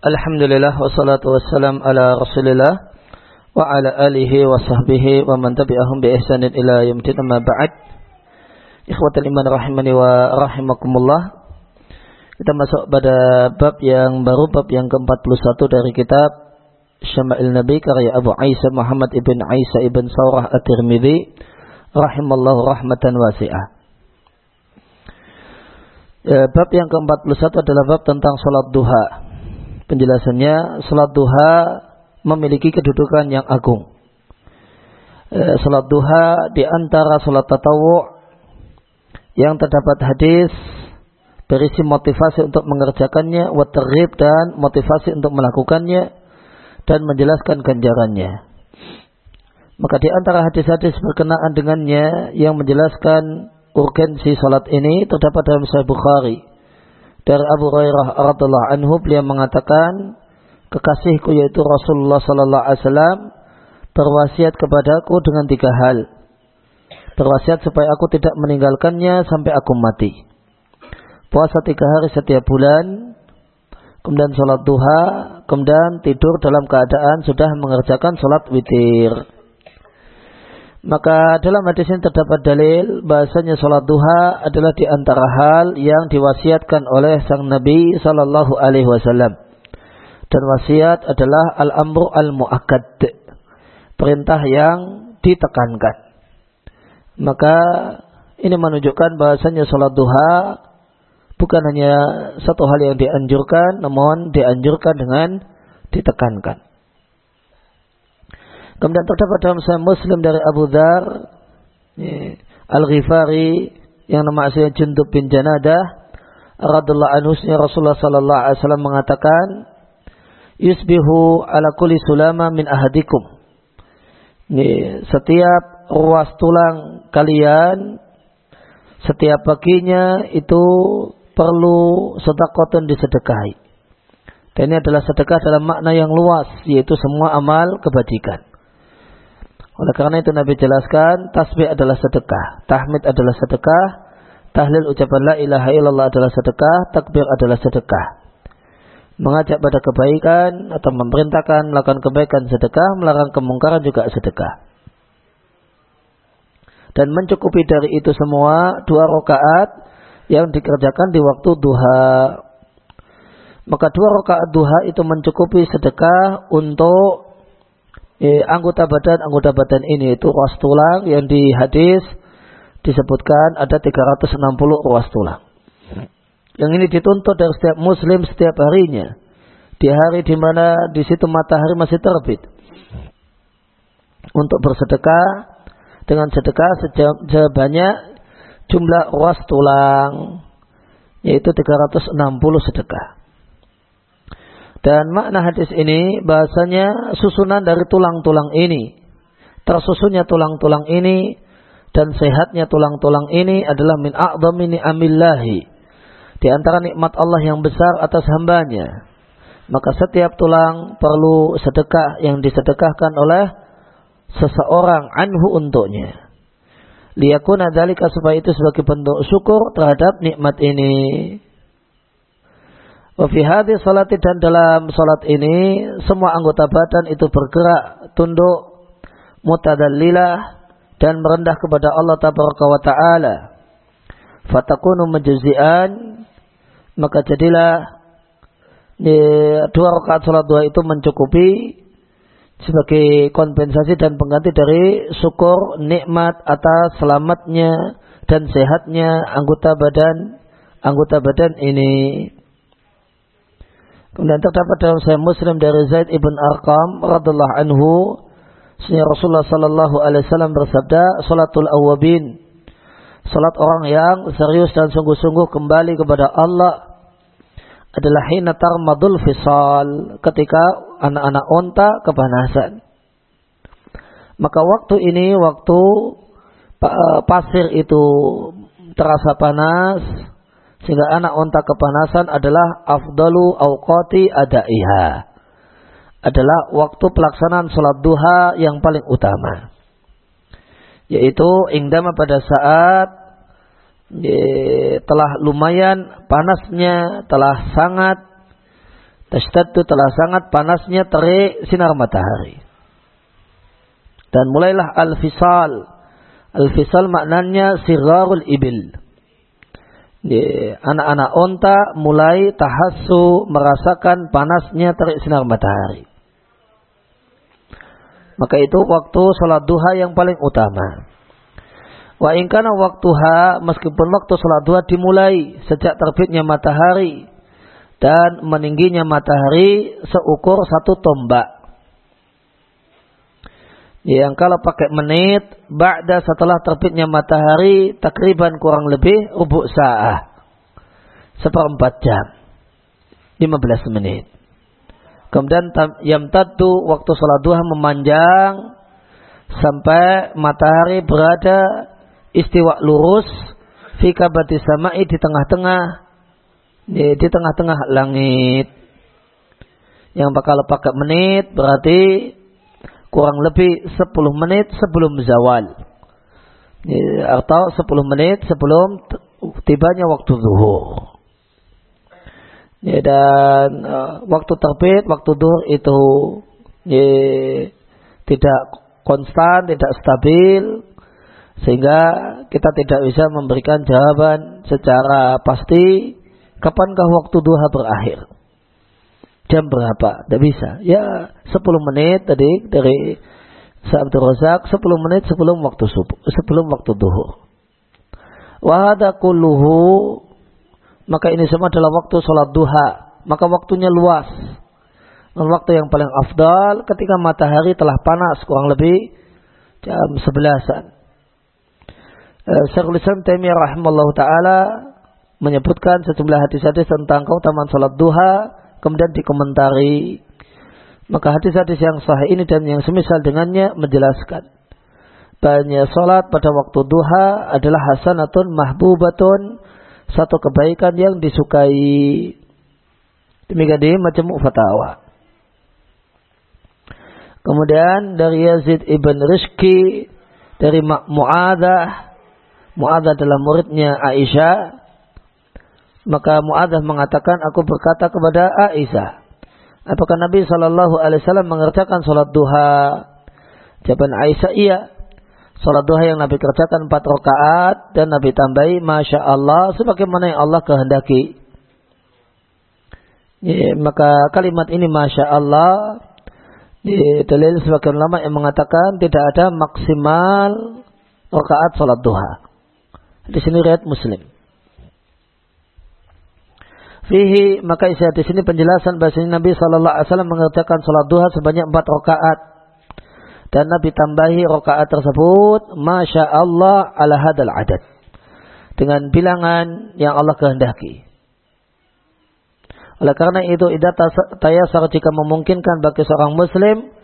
Alhamdulillah wassalatu wassalam ala Rasulillah wa ala alihi wa sahbihi wa man tabi'ahum bi ihsanin ila yaumil amma ba'd. Ikhwatul iman rahimani wa rahimakumullah. Kita masuk pada bab yang baru bab yang ke-41 dari kitab Syama'il Nabi karya Abu Aisyah Muhammad ibn Aisyah ibn Saurah At-Tirmidzi rahimallahu rahmatan wasi'ah. Ya, bab yang ke-41 adalah bab tentang salat duha penjelasannya salat duha memiliki kedudukan yang agung. E, salat duha di antara salat tatawu yang terdapat hadis berisi motivasi untuk mengerjakannya, waterib dan motivasi untuk melakukannya dan menjelaskan ganjarannya. Maka di antara hadis-hadis berkenaan dengannya yang menjelaskan urgensi salat ini terdapat dalam Sahih Bukhari dari Abu Hurairah radhiallahu anhu beliau mengatakan kekasihku yaitu Rasulullah sallallahu alaihi wasallam berwasiat kepadaku dengan tiga hal. Berwasiat supaya aku tidak meninggalkannya sampai aku mati. Puasa tiga hari setiap bulan, kemudian sholat duha, kemudian tidur dalam keadaan sudah mengerjakan sholat witir. Maka dalam hadis ini terdapat dalil bahasanya sholat duha adalah di antara hal yang diwasiatkan oleh sang Nabi Sallallahu Alaihi Wasallam. Dan wasiat adalah al-amru al-mu'akkad. Perintah yang ditekankan. Maka ini menunjukkan bahasanya sholat duha bukan hanya satu hal yang dianjurkan, namun dianjurkan dengan ditekankan. Kemudian terdapat dalam Sahih Muslim dari Abu Dhar Al-Ghifari yang nama aslinya Jundub bin Janadah radhiyallahu anhu Rasulullah sallallahu alaihi wasallam mengatakan yusbihu ala kulli sulama min ahadikum. Setiap ruas tulang kalian setiap paginya itu perlu sedekah disedekahi. Dan ini adalah sedekah dalam makna yang luas yaitu semua amal kebajikan. Oleh karena itu Nabi jelaskan tasbih adalah sedekah, tahmid adalah sedekah, tahlil ucapan la ilaha illallah adalah sedekah, takbir adalah sedekah. Mengajak pada kebaikan atau memerintahkan melakukan kebaikan sedekah, melarang kemungkaran juga sedekah. Dan mencukupi dari itu semua dua rakaat yang dikerjakan di waktu duha. Maka dua rakaat duha itu mencukupi sedekah untuk eh, anggota badan anggota badan ini itu ruas tulang yang di hadis disebutkan ada 360 ruas tulang. Yang ini dituntut dari setiap muslim setiap harinya. Di hari di mana di situ matahari masih terbit. Untuk bersedekah dengan sedekah sebanyak jumlah ruas tulang yaitu 360 sedekah. Dan makna hadis ini bahasanya susunan dari tulang-tulang ini. Tersusunnya tulang-tulang ini dan sehatnya tulang-tulang ini adalah min a'zami amillahi. Di antara nikmat Allah yang besar atas hambanya. Maka setiap tulang perlu sedekah yang disedekahkan oleh seseorang anhu untuknya. Liyakuna dalika supaya itu sebagai bentuk syukur terhadap nikmat ini. Wafi hadis salati dan dalam salat ini semua anggota badan itu bergerak tunduk mutadallilah dan merendah kepada Allah tabaraka wa taala. Fatakunu majzian maka jadilah di dua rakaat salat dua itu mencukupi sebagai kompensasi dan pengganti dari syukur nikmat atas selamatnya dan sehatnya anggota badan anggota badan ini. Kemudian terdapat dalam Sahih Muslim dari Zaid ibn Arqam radhiallahu anhu, Sehingga Rasulullah sallallahu alaihi wasallam bersabda, "Salatul awabin." Salat orang yang serius dan sungguh-sungguh kembali kepada Allah adalah hina tarmadul fisal, ketika anak-anak onta kepanasan. Maka waktu ini waktu pasir itu terasa panas, sehingga anak unta kepanasan adalah afdalu awqati adaiha. Adalah waktu pelaksanaan sholat duha yang paling utama. Yaitu ingdama pada saat ye, telah lumayan panasnya, telah sangat Tashtaddu telah sangat panasnya terik sinar matahari. Dan mulailah al-fisal. Al-fisal maknanya sirarul ibil. Anak-anak onta mulai tahassu merasakan panasnya terik sinar matahari. Maka itu waktu sholat duha yang paling utama. Wa ingkana waktuha meskipun waktu sholat duha dimulai sejak terbitnya matahari dan meningginya matahari seukur satu tombak. Yang kalau pakai menit, ba'da setelah terbitnya matahari, takriban kurang lebih rubuk sa'ah. Seperempat jam. 15 menit. Kemudian yang tadu waktu sholat duha memanjang sampai matahari berada istiwa lurus fi kabati di tengah-tengah di tengah-tengah langit. Yang bakal pakai menit berarti kurang lebih 10 menit sebelum zawal. Atau 10 menit sebelum tibanya waktu zuhur. Ya, dan uh, waktu terbit, waktu duhur itu ya, tidak konstan, tidak stabil, sehingga kita tidak bisa memberikan jawaban secara pasti kapankah waktu duha berakhir jam berapa? Tidak bisa. Ya 10 menit tadi dari Abdul Razak 10 menit sebelum waktu subuh, sebelum waktu duhur. Wahada kulluhu maka ini semua adalah waktu sholat duha. Maka waktunya luas. Dan waktu yang paling afdal ketika matahari telah panas kurang lebih jam sebelasan. Eh, Syekhul Islam Taimiyah rahimahullah taala menyebutkan sejumlah hadis-hadis tentang keutamaan sholat duha kemudian dikomentari. Maka hadis-hadis yang sahih ini dan yang semisal dengannya menjelaskan. Banyak sholat pada waktu duha adalah hasanatun mahbubatun. Satu kebaikan yang disukai. Demikian di macam fatawa. Kemudian dari Yazid ibn Rizki dari Mu'adah. Mu'adah adalah muridnya Aisyah maka Mu'adzah mengatakan, aku berkata kepada Aisyah, apakah Nabi Shallallahu Alaihi Wasallam mengerjakan sholat duha? Jawaban Aisyah iya. Sholat duha yang Nabi kerjakan empat rakaat dan Nabi tambahi, masya Allah, sebagaimana yang Allah kehendaki. Ya, maka kalimat ini masya Allah di dalil sebagian ulama yang mengatakan tidak ada maksimal rakaat sholat duha. Di sini riwayat Muslim. Fihi maka isi di sini penjelasan bahasa Nabi Shallallahu Alaihi Wasallam mengerjakan sholat duha sebanyak empat rakaat dan Nabi tambahi rakaat tersebut masya Allah ala hadal adat dengan bilangan yang Allah kehendaki. Oleh karena itu idat tayasar jika memungkinkan bagi seorang muslim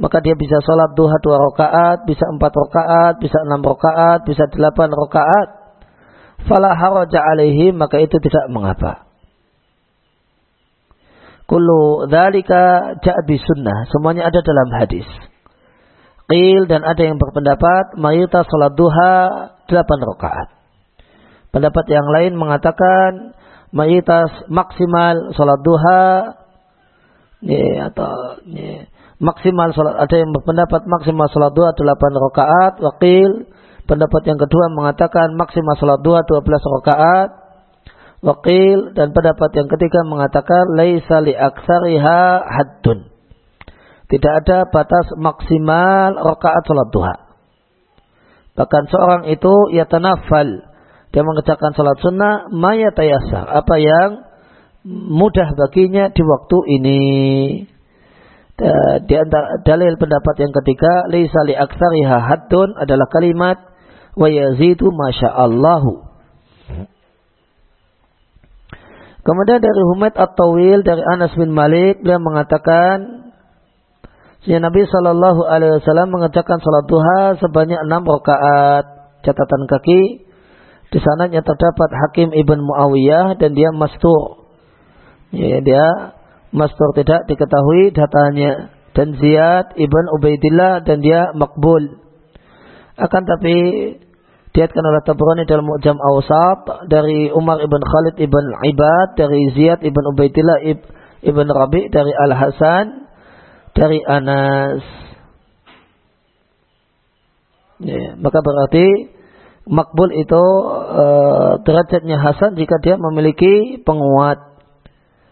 maka dia bisa sholat duha dua rakaat, bisa empat rakaat, bisa enam rakaat, bisa delapan rakaat. Fala haraja alaihi maka itu tidak mengapa. Kullu dzalika ja'a sunnah. Semuanya ada dalam hadis. Qil dan ada yang berpendapat mayita salat duha 8 rakaat. Pendapat yang lain mengatakan mayita maksimal salat duha ya, atau ya, maksimal salat ada yang berpendapat maksimal salat duha 8 rakaat. Wakil pendapat yang kedua mengatakan maksimal salat duha 12 rakaat. Wakil dan pendapat yang ketiga mengatakan laisa li aksariha haddun. Tidak ada batas maksimal rakaat salat duha. Bahkan seorang itu ia tanafal. Dia mengerjakan salat sunnah maya tayasa. Apa yang mudah baginya di waktu ini. Di antara dalil pendapat yang ketiga, laisa li aksariha haddun adalah kalimat wa yazidu masya'allahu. Kemudian dari Humaid At-Tawil dari Anas bin Malik beliau mengatakan Sehingga Nabi Shallallahu Alaihi Wasallam mengerjakan sholat duha sebanyak enam rakaat. Catatan kaki di sananya terdapat Hakim ibn Muawiyah dan dia mastur. Ya, dia mastur tidak diketahui datanya dan Ziyad ibn Ubaidillah dan dia makbul. Akan tapi diatkan oleh Tabrani dalam Mu'jam Awsat dari Umar ibn Khalid ibn Ibad dari Ziyad ibn Ubaidillah Ibn Rabi dari Al Hasan dari Anas. Ya, maka berarti makbul itu e, derajatnya Hasan jika dia memiliki penguat.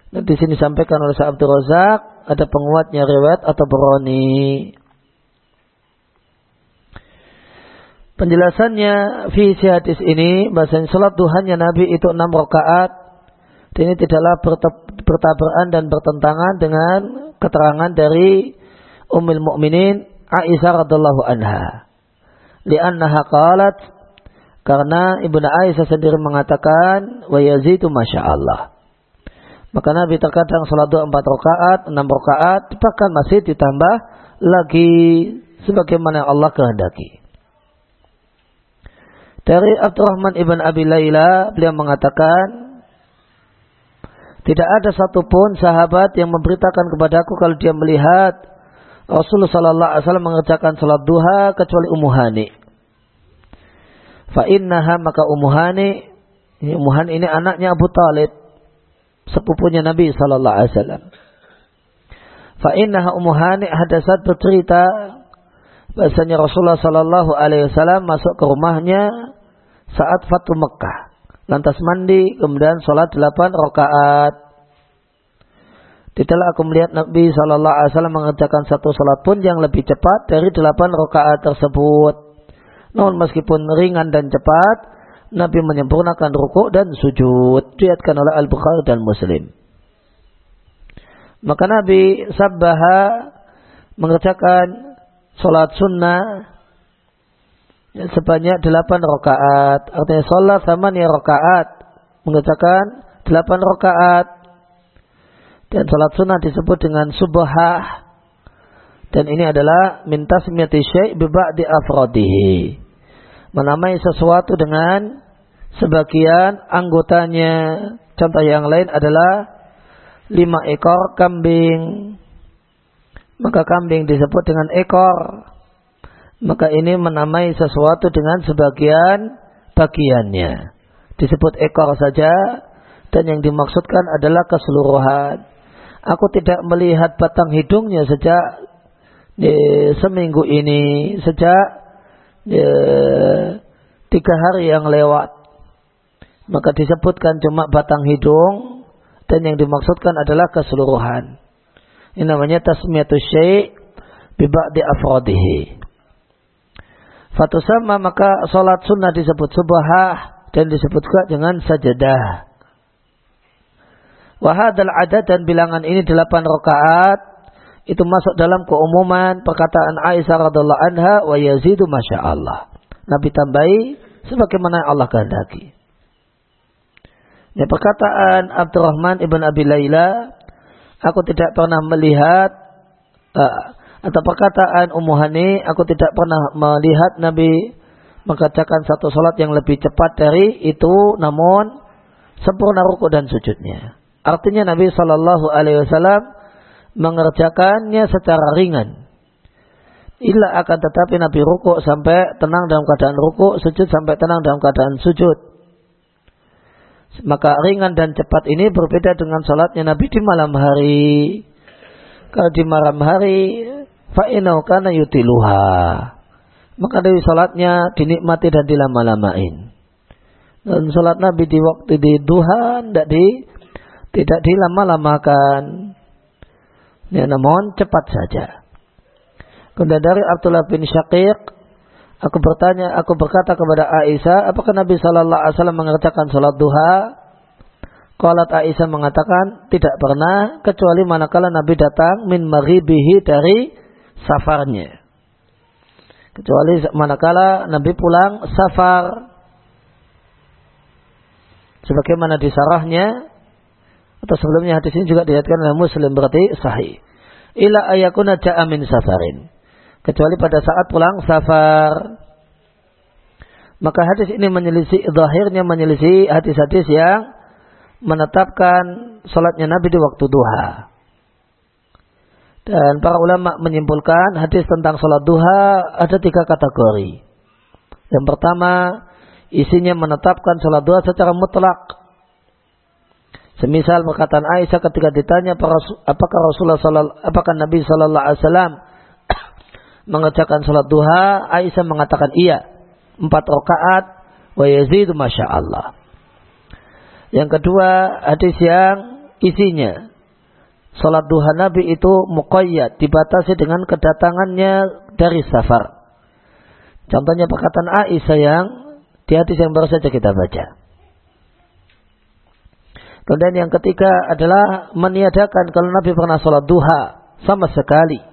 Dan di sini disampaikan oleh Sa'ab Razak ada penguatnya riwayat atau beroni. Penjelasannya visi hadis ini bahasanya salat duhanya Nabi itu enam rakaat. Ini tidaklah bertabrakan dan bertentangan dengan keterangan dari Ummul Mukminin Aisyah radhiallahu anha. Li'annaha qalat karena Ibnu Aisyah sendiri mengatakan wa yazidu masya Allah. Maka Nabi terkadang salat dua empat rakaat, enam rakaat, bahkan masih ditambah lagi sebagaimana Allah kehendaki. Dari Abdurrahman ibn Abi Layla, beliau mengatakan, tidak ada satupun sahabat yang memberitakan kepadaku kalau dia melihat Rasulullah Sallallahu Alaihi Wasallam mengerjakan salat duha kecuali Ummu Hani. Fa innaha maka Ummu Hani, ini Ummu Hani ini anaknya Abu Talib, sepupunya Nabi Sallallahu Alaihi Wasallam. Fa innaha Ummu Hani hadasat bercerita bahasanya Rasulullah Sallallahu Alaihi Wasallam masuk ke rumahnya saat Fatu Mekah. Lantas mandi, kemudian sholat delapan rakaat. Tidaklah aku melihat Nabi Shallallahu Alaihi Wasallam mengerjakan satu sholat pun yang lebih cepat dari delapan rakaat tersebut. Namun meskipun ringan dan cepat, Nabi menyempurnakan rukuk dan sujud. Diatkan oleh Al Bukhari dan Muslim. Maka Nabi sabbaha mengerjakan sholat sunnah ya, sebanyak delapan rakaat. Artinya sholat sama nih rakaat. Mengerjakan delapan rakaat. Dan sholat sunnah disebut dengan subhah. Dan ini adalah minta semiyati syai' di afrodihi. Menamai sesuatu dengan sebagian anggotanya. Contoh yang lain adalah lima ekor kambing. Maka kambing disebut dengan ekor maka ini menamai sesuatu dengan sebagian bagiannya. Disebut ekor saja dan yang dimaksudkan adalah keseluruhan. Aku tidak melihat batang hidungnya sejak e, seminggu ini, sejak e, tiga hari yang lewat. Maka disebutkan cuma batang hidung dan yang dimaksudkan adalah keseluruhan. Ini namanya tasmiyatus syai' biba'di afrodihi. Fatu sama maka sholat sunnah disebut subahah dan disebut juga dengan sajadah. Wahadal adat dan bilangan ini delapan rakaat itu masuk dalam keumuman perkataan Aisyah radhiallahu anha wa yazidu masya Allah. Nabi tambahi sebagaimana Allah kehendaki. Ini perkataan Abdurrahman ibn Abi Layla, aku tidak pernah melihat uh, atau perkataan Ummu Hani, aku tidak pernah melihat Nabi mengerjakan satu sholat yang lebih cepat dari itu, namun sempurna ruku dan sujudnya. Artinya Nabi Shallallahu Alaihi Wasallam mengerjakannya secara ringan. Illa akan tetapi Nabi ruku sampai tenang dalam keadaan ruku, sujud sampai tenang dalam keadaan sujud. Maka ringan dan cepat ini berbeda dengan sholatnya Nabi di malam hari. Kalau di malam hari fa'inau kana yutiluha. Maka dari salatnya dinikmati dan dilama-lamain. Dan salat Nabi di waktu di duha tidak di tidak dilama-lamakan. Ya, namun cepat saja. Kemudian dari Abdullah bin Syaqiq, aku bertanya, aku berkata kepada Aisyah, apakah Nabi Shallallahu Alaihi Wasallam mengerjakan salat duha? Qalat Aisyah mengatakan tidak pernah kecuali manakala Nabi datang min maghibihi dari safarnya. Kecuali manakala Nabi pulang safar. Sebagaimana di sarahnya atau sebelumnya hadis ini juga dilihatkan oleh Muslim berarti sahih. Ila ayakuna ja'a min safarin. Kecuali pada saat pulang safar. Maka hadis ini menyelisih, zahirnya menyelisih hadis-hadis yang menetapkan sholatnya Nabi di waktu duha. Dan para ulama menyimpulkan hadis tentang sholat duha ada tiga kategori. Yang pertama, isinya menetapkan sholat duha secara mutlak. Semisal perkataan Aisyah ketika ditanya apakah Rasulullah apakah Nabi sallallahu alaihi wasallam mengerjakan salat duha, Aisyah mengatakan iya. Empat rakaat wa yazidu masya Allah. Yang kedua hadis yang isinya salat duha Nabi itu muqayyad dibatasi dengan kedatangannya dari safar. Contohnya perkataan Aisyah yang di hadis yang baru saja kita baca. Kemudian yang ketiga adalah meniadakan kalau Nabi pernah sholat duha sama sekali.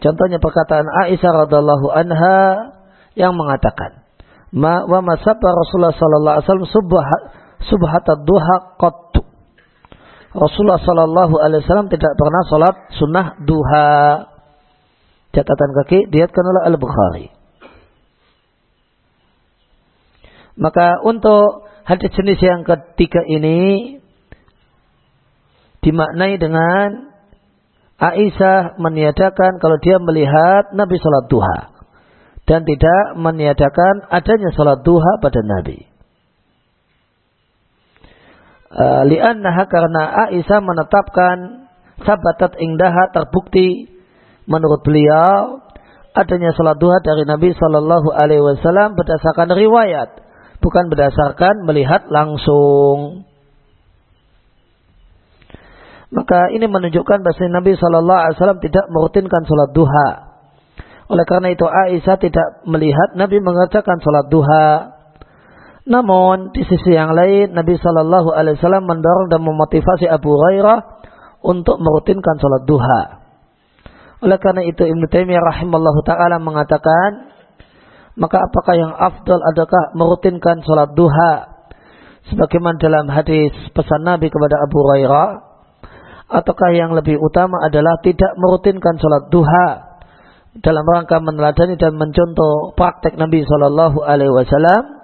Contohnya perkataan Aisyah radhiallahu anha yang mengatakan, Ma wa masabba Rasulullah sallallahu alaihi wasallam duha qattu. Rasulullah sallallahu alaihi wasallam tidak pernah sholat sunnah duha. Catatan kaki diatkan oleh Al-Bukhari. Maka untuk Hadis jenis yang ketiga ini dimaknai dengan Aisyah meniadakan kalau dia melihat Nabi sholat duha dan tidak meniadakan adanya sholat duha pada Nabi. Uh, li'annaha karena Aisyah menetapkan sabatat indaha terbukti menurut beliau adanya sholat duha dari Nabi Shallallahu Alaihi Wasallam berdasarkan riwayat bukan berdasarkan melihat langsung. Maka ini menunjukkan bahwa Nabi Shallallahu Alaihi Wasallam tidak merutinkan sholat duha. Oleh karena itu Aisyah tidak melihat Nabi mengerjakan sholat duha. Namun di sisi yang lain Nabi Shallallahu Alaihi Wasallam mendorong dan memotivasi Abu Hurairah untuk merutinkan sholat duha. Oleh karena itu Ibnu Taimiyah rahimallahu taala mengatakan maka apakah yang afdal adakah merutinkan sholat duha sebagaimana dalam hadis pesan Nabi kepada Abu Hurairah ataukah yang lebih utama adalah tidak merutinkan sholat duha dalam rangka meneladani dan mencontoh praktek Nabi Shallallahu Alaihi Wasallam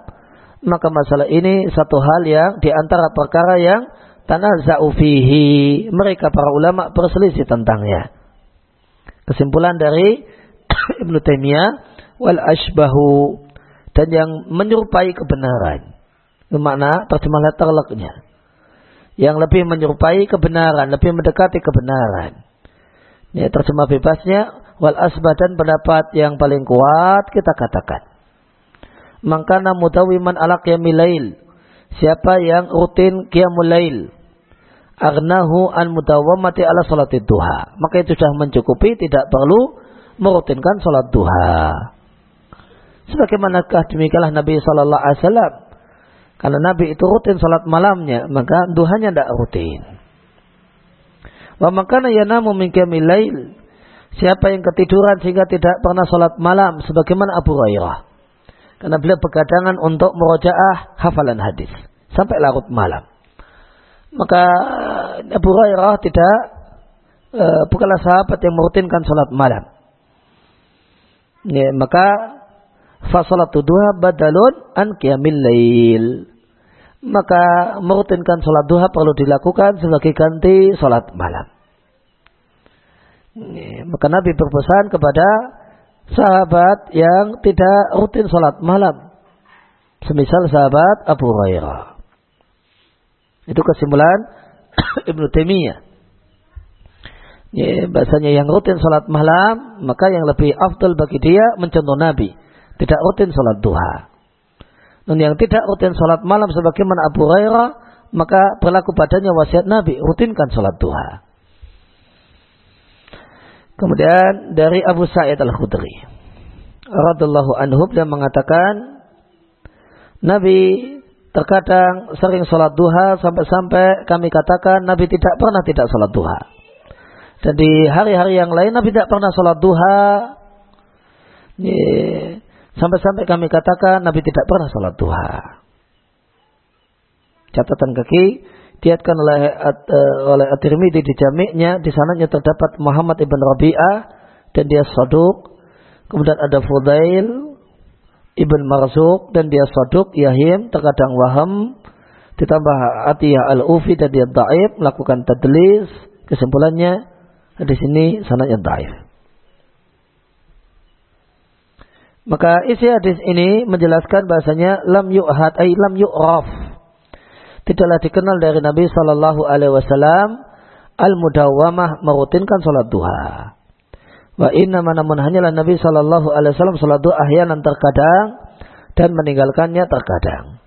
maka masalah ini satu hal yang di antara perkara yang tanah zaufihi mereka para ulama berselisih tentangnya kesimpulan dari Ibnu Taimiyah wal ashbahu dan yang menyerupai kebenaran. Bermakna terjemah letterleknya. Yang lebih menyerupai kebenaran, lebih mendekati kebenaran. Ya, terjemah bebasnya wal asbah dan pendapat yang paling kuat kita katakan. Mangkana mutawiman ala qiyamilail. Siapa yang rutin qiyamul lail. Agnahu an mutawamati ala salatid duha. Maka itu sudah mencukupi, tidak perlu merutinkan salat duha. Sebagaimanakah demikianlah Nabi Shallallahu Alaihi Wasallam. Karena Nabi itu rutin salat malamnya, maka duhanya tidak rutin. Wa makana yanamu min lail. Siapa yang ketiduran sehingga tidak pernah salat malam sebagaimana Abu Hurairah. Karena beliau begadangan untuk merojaah hafalan hadis sampai larut malam. Maka Abu Hurairah tidak uh, bukanlah sahabat yang merutinkan salat malam. Ya, maka fasalatu duha badalun an qiyamil lail. Maka merutinkan sholat duha perlu dilakukan sebagai ganti sholat malam. Maka Nabi berpesan kepada sahabat yang tidak rutin sholat malam. Semisal sahabat Abu Hurairah. Itu kesimpulan Ibnu Taimiyah. Ya, bahasanya yang rutin sholat malam, maka yang lebih afdal bagi dia mencontoh Nabi tidak rutin sholat duha. Dan yang tidak rutin sholat malam sebagaimana Abu Hurairah, maka berlaku padanya wasiat Nabi, rutinkan sholat duha. Kemudian dari Abu Sa'id Al-Khudri. Radallahu anhu beliau mengatakan, Nabi terkadang sering sholat duha sampai-sampai kami katakan Nabi tidak pernah tidak sholat duha. Dan di hari-hari yang lain Nabi tidak pernah sholat duha. Sampai-sampai kami katakan Nabi tidak pernah sholat duha. Catatan kaki diatkan oleh uh, oleh At-Tirmidzi di jamiknya di sananya terdapat Muhammad ibn Rabi'ah dan dia saduk. Kemudian ada Fudail ibn Marzuk dan dia saduk Yahim terkadang waham ditambah Atiyah al-Ufi dan dia daif melakukan tadlis kesimpulannya di sini sanadnya daif. Maka isi hadis ini menjelaskan bahasanya lam yu'had ay lam yu'raf. Tidaklah dikenal dari Nabi Shallallahu Alaihi Wasallam al mudawamah merutinkan sholat duha. Wa inna namun hanyalah Nabi Shallallahu Alaihi Wasallam sholat duha ahyanan terkadang dan meninggalkannya terkadang.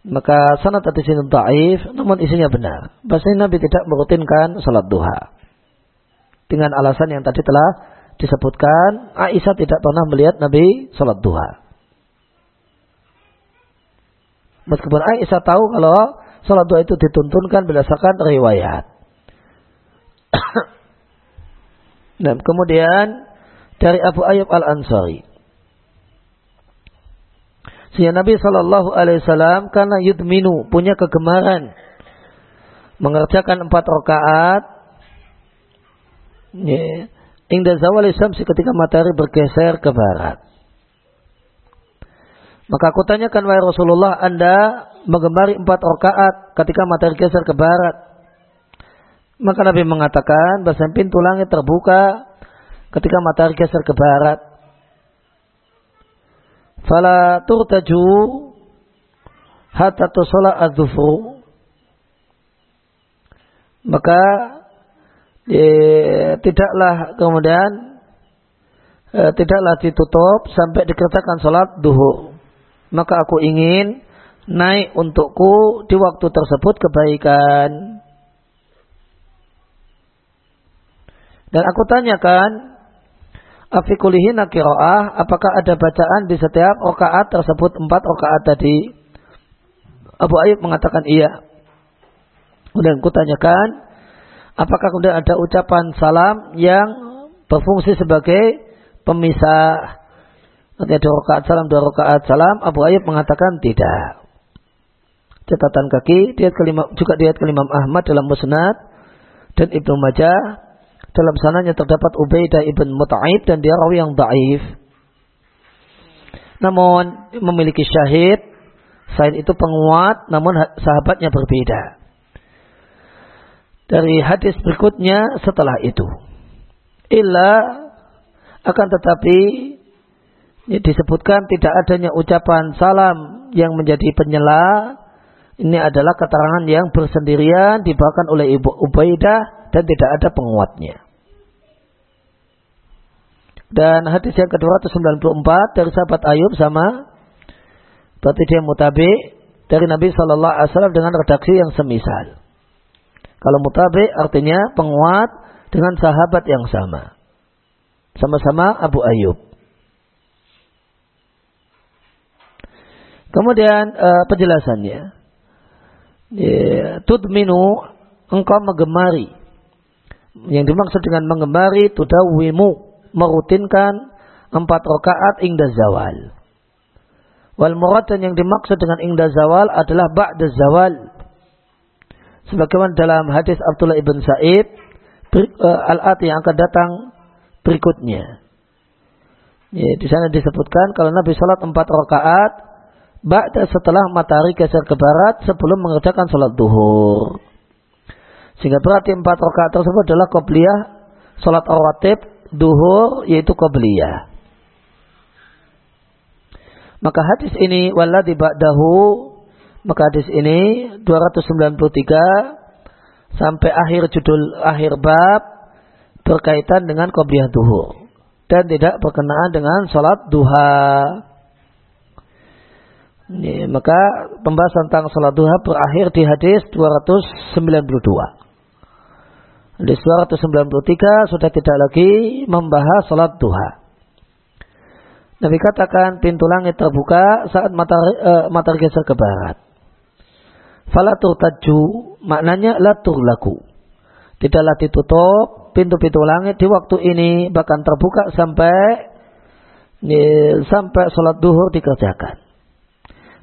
Maka sanad hadis ini taif, namun isinya benar. Bahasanya Nabi tidak merutinkan sholat duha. Dengan alasan yang tadi telah disebutkan, Aisyah tidak pernah melihat Nabi sholat duha. Meskipun Aisyah tahu kalau sholat duha itu dituntunkan berdasarkan riwayat. Dan kemudian dari Abu Ayyub Al Ansari. Sehingga Nabi Shallallahu Alaihi Wasallam karena yudminu punya kegemaran mengerjakan empat rakaat. Yeah. Ingda zawal ketika matahari bergeser ke barat. Maka aku tanyakan wahai Rasulullah, Anda menggemari empat rakaat ketika matahari geser ke barat. Maka Nabi mengatakan bahasa pintu langit terbuka ketika matahari geser ke barat. Fala turtaju hatta tusala adzufu. Maka eh, tidaklah kemudian eh, tidaklah ditutup sampai dikerjakan sholat duhur maka aku ingin naik untukku di waktu tersebut kebaikan. Dan aku tanyakan, afikulihin kiroah, apakah ada bacaan di setiap rakaat tersebut empat rakaat tadi? Abu Ayyub mengatakan iya. Kemudian aku tanyakan, apakah kemudian ada ucapan salam yang berfungsi sebagai pemisah Nanti ada rakaat salam, dua rakaat salam. Abu Ayyub mengatakan tidak. Catatan kaki, dia kelima, juga dia kelima Ahmad dalam Musnad dan Ibnu Majah. Dalam sananya terdapat Ubaidah ibn Mut'aib dan dia rawi yang daif. Namun memiliki syahid. Selain itu penguat, namun sahabatnya berbeda. Dari hadis berikutnya setelah itu. Illa akan tetapi disebutkan tidak adanya ucapan salam yang menjadi penyela. Ini adalah keterangan yang bersendirian dibawakan oleh Ibu Ubaidah dan tidak ada penguatnya. Dan hadis yang ke-294 dari sahabat Ayub sama berarti dia mutabi dari Nabi Shallallahu Alaihi Wasallam dengan redaksi yang semisal. Kalau mutabi artinya penguat dengan sahabat yang sama. Sama-sama Abu Ayub. Kemudian uh, penjelasannya. Yeah, tudminu engkau menggemari. Yang dimaksud dengan menggemari tudawimu merutinkan empat rakaat ingda zawal. Wal murad yang dimaksud dengan ingda zawal adalah ba'da zawal. Sebagaimana dalam hadis Abdullah ibn Sa'id uh, al-ati yang akan datang berikutnya. Ya, di sana disebutkan kalau Nabi salat empat rakaat Ba'da setelah matahari geser ke barat sebelum mengerjakan sholat duhur. Sehingga berarti empat rakaat tersebut adalah qobliyah sholat rawatib duhur yaitu qobliyah. Maka hadis ini walladhi ba'dahu maka hadis ini 293 sampai akhir judul akhir bab berkaitan dengan qobliyah duhur dan tidak berkenaan dengan sholat duha. Ini, maka pembahasan tentang salat duha berakhir di hadis 292. Hadis 293 sudah tidak lagi membahas salat duha. Nabi katakan pintu langit terbuka saat matahari, uh, matahari geser ke barat. Falatur taju maknanya latur laku. Tidaklah ditutup pintu-pintu langit di waktu ini bahkan terbuka sampai sampai sholat duhur dikerjakan.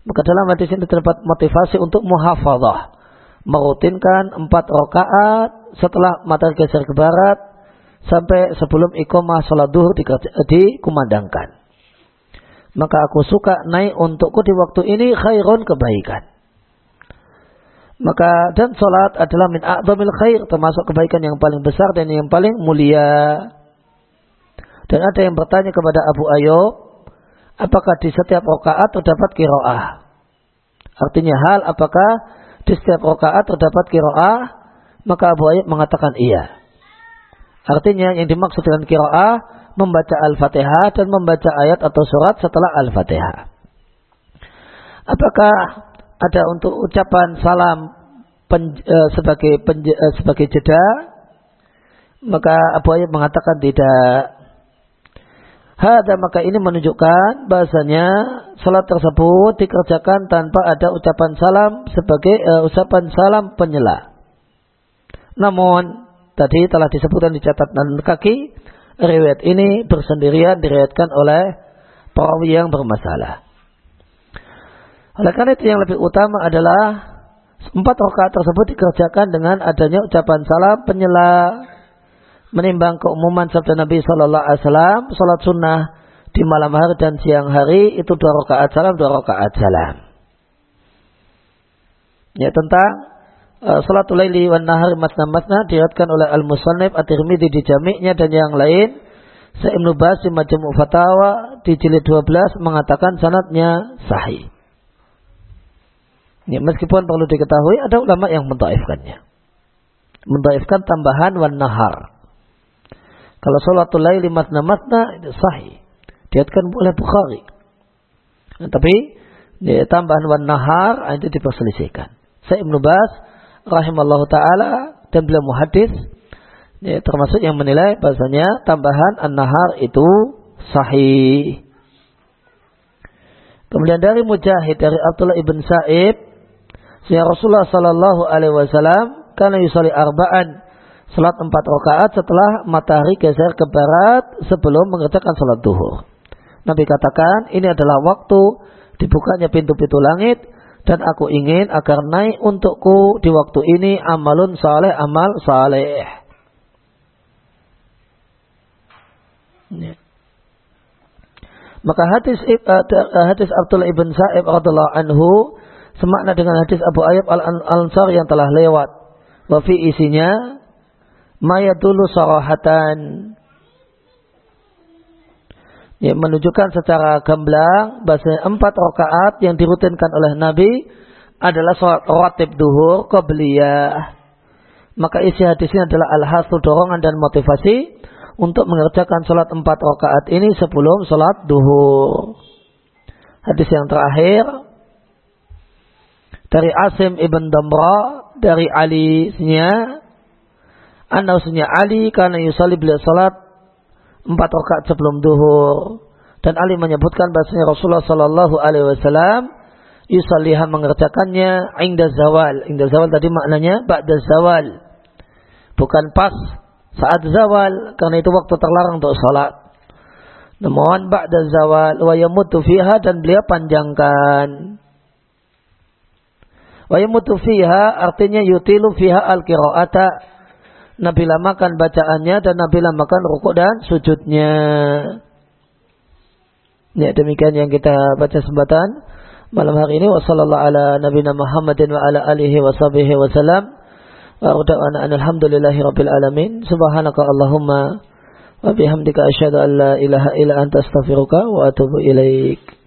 Maka dalam hadis ini terdapat motivasi untuk muhafadzah. Merutinkan empat rakaat setelah matahari geser ke barat sampai sebelum iqamah sholat duhur dikumandangkan. Maka aku suka naik untukku di waktu ini khairun kebaikan. Maka dan sholat adalah min a'zamil khair termasuk kebaikan yang paling besar dan yang paling mulia. Dan ada yang bertanya kepada Abu Ayyub, apakah di setiap rakaat terdapat kiroah? Artinya hal apakah di setiap rakaat terdapat kiroah? Maka Abu Ayyub mengatakan iya. Artinya yang dimaksud dengan kiroah membaca Al-Fatihah dan membaca ayat atau surat setelah Al-Fatihah. Apakah ada untuk ucapan salam pen, uh, sebagai pen, uh, sebagai jeda? Maka Abu Ayyub mengatakan tidak. Hada maka ini menunjukkan bahasanya salat tersebut dikerjakan tanpa ada ucapan salam sebagai uh, ucapan salam penyela. Namun tadi telah disebutkan di catatan kaki riwayat ini bersendirian diriwayatkan oleh perawi yang bermasalah. Oleh karena itu yang lebih utama adalah empat rakaat tersebut dikerjakan dengan adanya ucapan salam penyela menimbang keumuman sabda Nabi Shallallahu Alaihi Wasallam salat sunnah di malam hari dan siang hari itu dua rakaat salam dua rakaat salam. Ya tentang uh, salatul laili wan nahar masna masna diriwayatkan oleh Al Musannif At-Tirmidzi di jami'nya dan yang lain. Saya Ibnu Bas di Majmu' Fatawa di jilid 12 mengatakan sanatnya sahih. Ya, meskipun perlu diketahui ada ulama yang mentaifkannya. Mentaifkan tambahan wan nahar. Kalau sholatul laili matna matna itu sahih. Diatkan oleh Bukhari. Nah, tapi ya, tambahan wan nahar ah, itu diperselisihkan. Saya Ibnu Bas rahimallahu taala dan beliau muhadis ya, termasuk yang menilai bahasanya tambahan an-nahar itu sahih. Kemudian dari Mujahid dari Abdullah ibn Sa'ib, Sehingga Rasulullah sallallahu alaihi wasallam karena yusali arba'an Salat empat rakaat setelah matahari geser ke barat sebelum mengerjakan salat duhur. Nabi katakan ini adalah waktu dibukanya pintu-pintu langit dan aku ingin agar naik untukku di waktu ini amalun saleh amal saleh. Ya. Maka hadis uh, hadis Abdullah ibn Sa'ib radhiallahu anhu semakna dengan hadis Abu Ayyub al-Ansar yang telah lewat. Wafi isinya maya dulu sarahatan ya, menunjukkan secara gamblang bahasa empat rakaat yang dirutinkan oleh Nabi adalah sholat rawatib duhur qabliyah. Maka isi hadisnya adalah al-hasul dorongan dan motivasi untuk mengerjakan sholat empat rakaat ini sebelum sholat duhur. Hadis yang terakhir dari Asim ibn Damra dari Ali nya Anna Ali karena yusali beliau salat empat rakaat sebelum duhur. Dan Ali menyebutkan bahasanya Rasulullah Sallallahu Alaihi Wasallam yusaliha mengerjakannya ingda zawal. Ingda zawal tadi maknanya ba'da zawal. Bukan pas saat zawal karena itu waktu terlarang untuk salat. Namun ba'da zawal wa yamutu fiha dan beliau panjangkan. Wa yamutu fiha artinya yutilu fiha al-qira'ata Nabi lamakan bacaannya dan Nabi lamakan rukuk dan sujudnya. Ya demikian yang kita baca sembatan malam hari ini wasallallahu ala nabiyina Muhammadin wa ala alihi wa sahbihi wa salam. Wa alhamdulillahi rabbil alamin. Subhanaka Allahumma wa bihamdika asyhadu an la ilaha wa atubu ilaik.